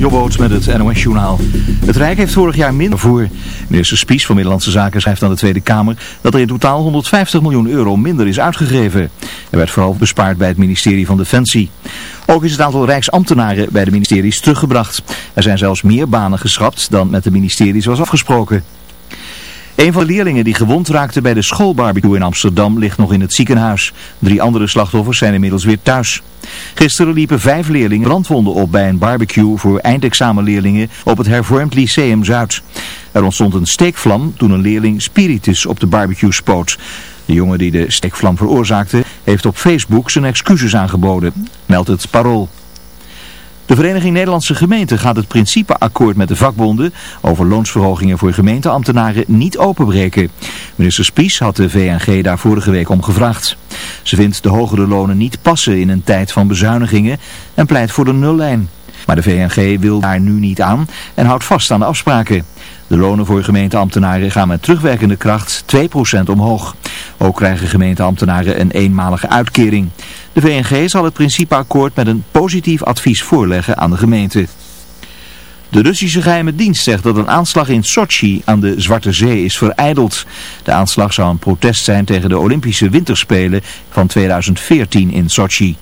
Jobboot met het NOS Journaal. Het Rijk heeft vorig jaar minder voor. Minister Spies van Middellandse Zaken schrijft aan de Tweede Kamer dat er in totaal 150 miljoen euro minder is uitgegeven. Er werd vooral bespaard bij het ministerie van Defensie. Ook is het aantal rijksambtenaren bij de ministeries teruggebracht. Er zijn zelfs meer banen geschrapt dan met de ministeries was afgesproken. Een van de leerlingen die gewond raakte bij de schoolbarbecue in Amsterdam ligt nog in het ziekenhuis. Drie andere slachtoffers zijn inmiddels weer thuis. Gisteren liepen vijf leerlingen brandwonden op bij een barbecue voor eindexamenleerlingen op het hervormd Lyceum Zuid. Er ontstond een steekvlam toen een leerling spiritus op de barbecue spoot. De jongen die de steekvlam veroorzaakte heeft op Facebook zijn excuses aangeboden, meldt het Parool. De Vereniging Nederlandse Gemeenten gaat het principeakkoord met de vakbonden over loonsverhogingen voor gemeenteambtenaren niet openbreken. Minister Spies had de VNG daar vorige week om gevraagd. Ze vindt de hogere lonen niet passen in een tijd van bezuinigingen en pleit voor de nullijn. Maar de VNG wil daar nu niet aan en houdt vast aan de afspraken. De lonen voor gemeenteambtenaren gaan met terugwerkende kracht 2% omhoog. Ook krijgen gemeenteambtenaren een eenmalige uitkering. De VNG zal het principeakkoord met een positief advies voorleggen aan de gemeente. De Russische geheime dienst zegt dat een aanslag in Sochi aan de Zwarte Zee is vereideld. De aanslag zou een protest zijn tegen de Olympische Winterspelen van 2014 in Sochi.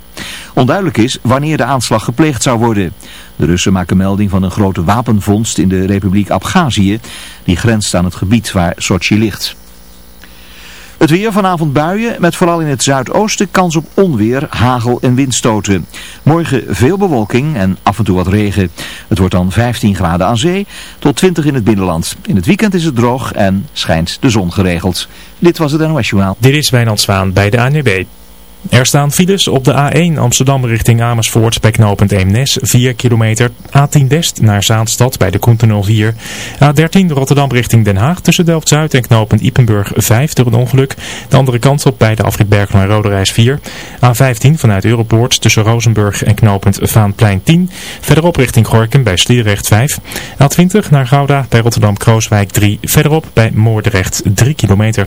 Onduidelijk is wanneer de aanslag gepleegd zou worden. De Russen maken melding van een grote wapenvondst in de Republiek Abhazie, die grenst aan het gebied waar Sochi ligt. Het weer vanavond buien met vooral in het zuidoosten kans op onweer, hagel en windstoten. Morgen veel bewolking en af en toe wat regen. Het wordt dan 15 graden aan zee tot 20 in het binnenland. In het weekend is het droog en schijnt de zon geregeld. Dit was het NOS Journaal. Dit is Wijnand Zwaan bij de ANWB. Er staan files op de A1 Amsterdam richting Amersfoort bij knooppunt Eemnes 4 kilometer. A10 West naar Zaanstad bij de Koenten 04. A13 Rotterdam richting Den Haag tussen Delft-Zuid en knooppunt Ipenburg 5 door een ongeluk. De andere kant op bij de afrit Berkel en Roderijs 4. A15 vanuit Europoort tussen Rozenburg en knooppunt Vaanplein 10. Verderop richting Gorkum bij Slierrecht 5. A20 naar Gouda bij Rotterdam-Krooswijk 3. Verderop bij Moordrecht 3 kilometer.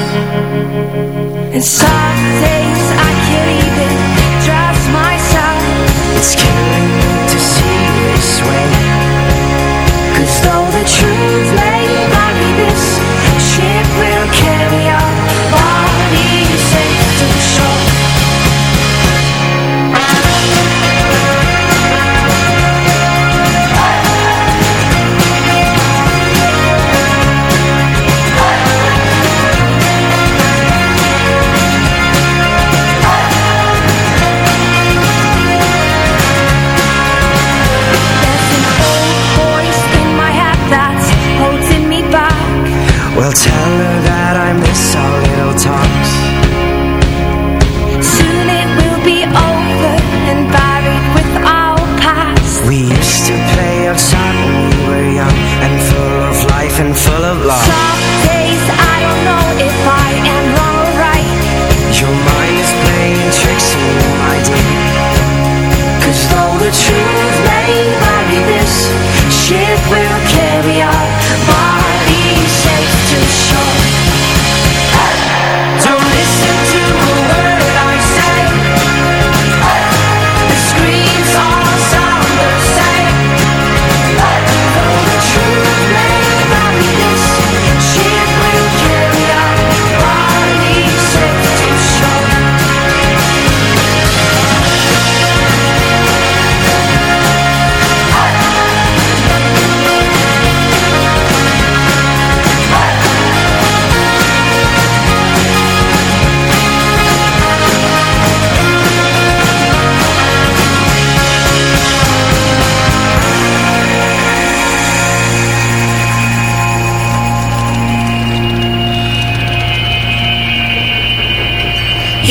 and full of life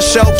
Show.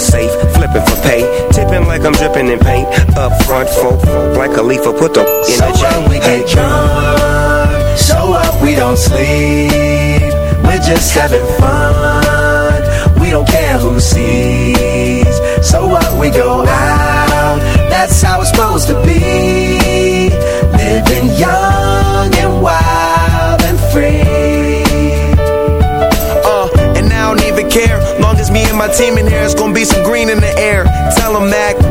safe, flipping for pay. Tipping like I'm dripping in paint. Up front, folk, folk, like a leaf, put the in So the chain. we get drunk, so up we don't sleep. We're just having fun, we don't care who sees. So what we go out, that's how it's supposed to be. Living young and wild team in here, it's gonna be some green in the air. Tell Tell 'em Mac.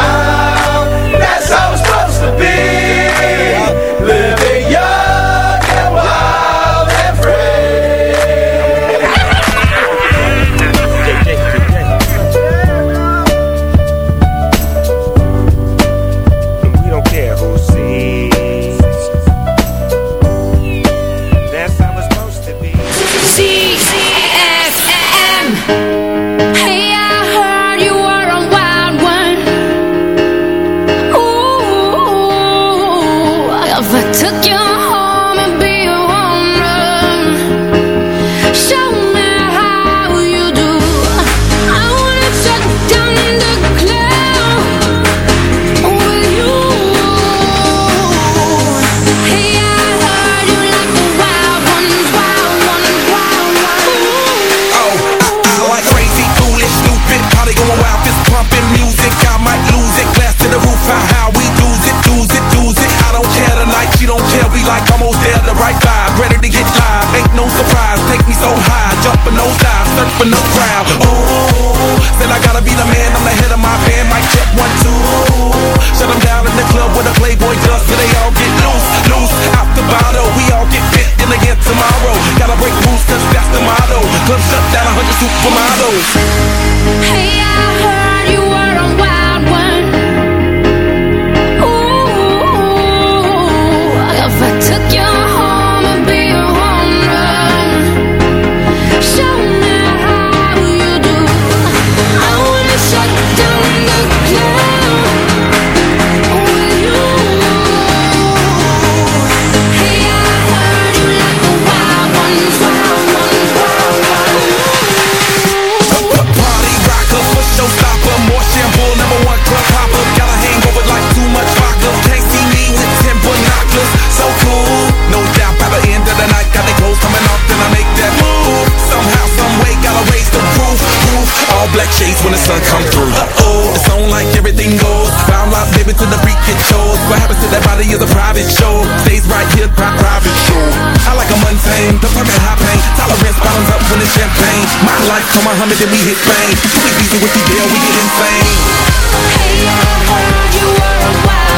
be. shades when the sun come through. Uh-oh, it's on like everything goes. Bound live baby, to the freak it shows. What happens to that body is a private show. Stays right here, pri private show. I like a mundane, the fucking high pain. Tolerance bottoms up when it's champagne. My life, come on, hundred, then we hit fame. Sweet beats with the deal, we get insane. Hey, I heard you were a wild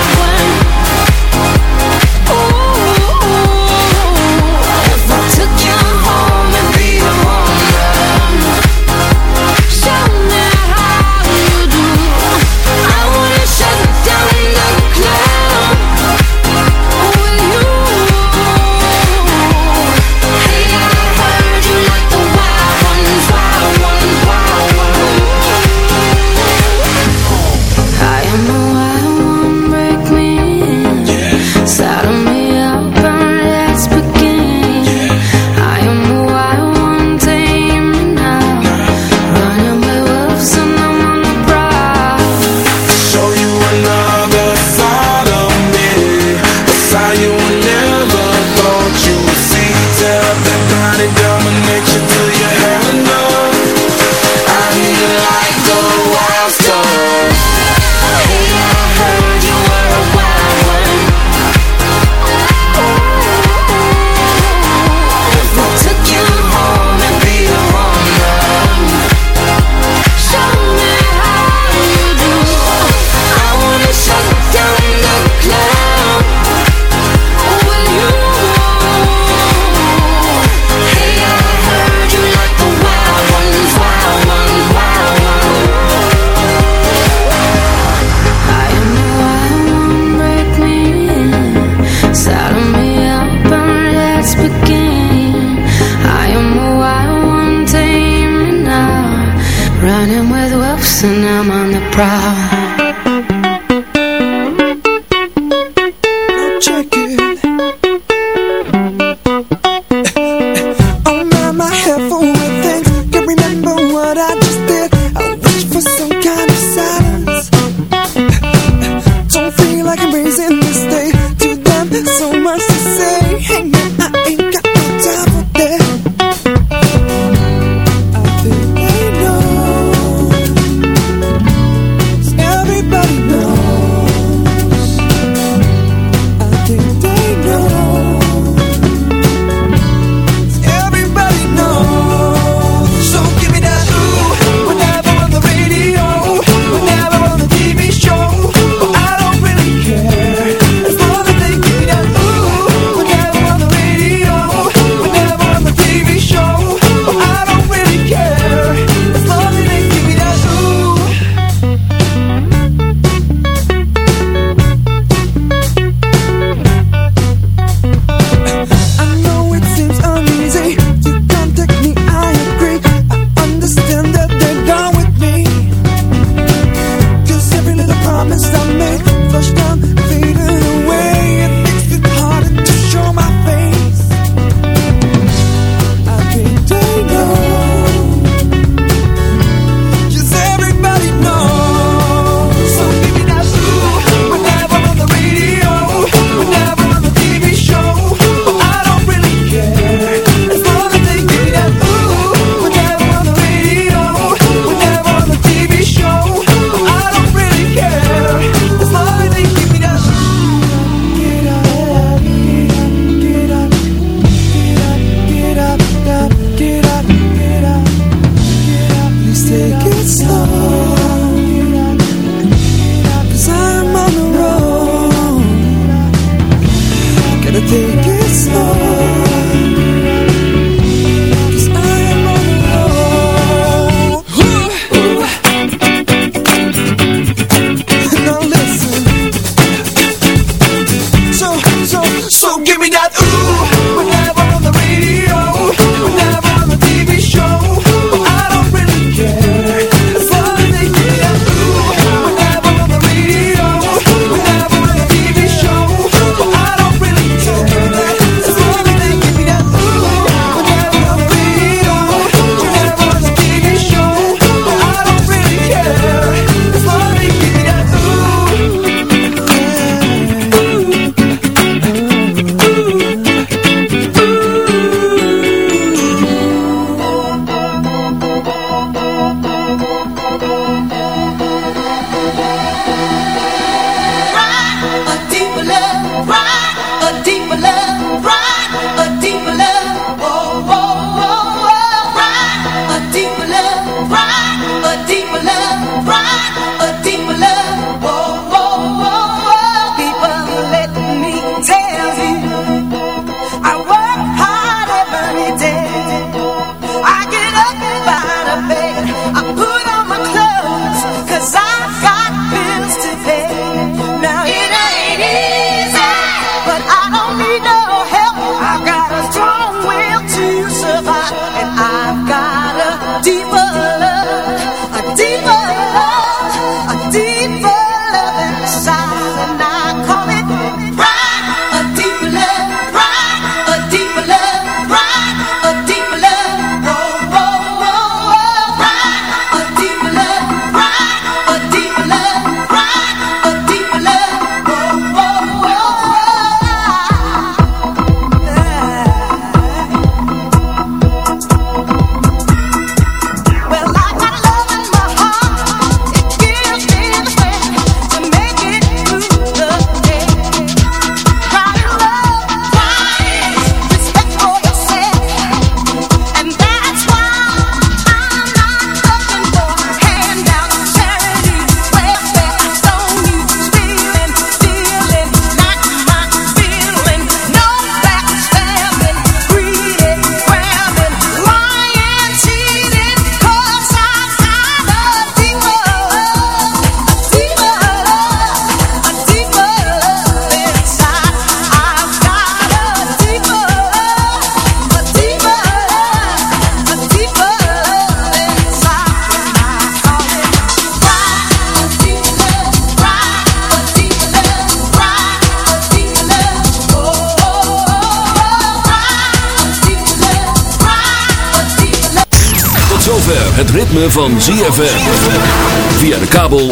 proud.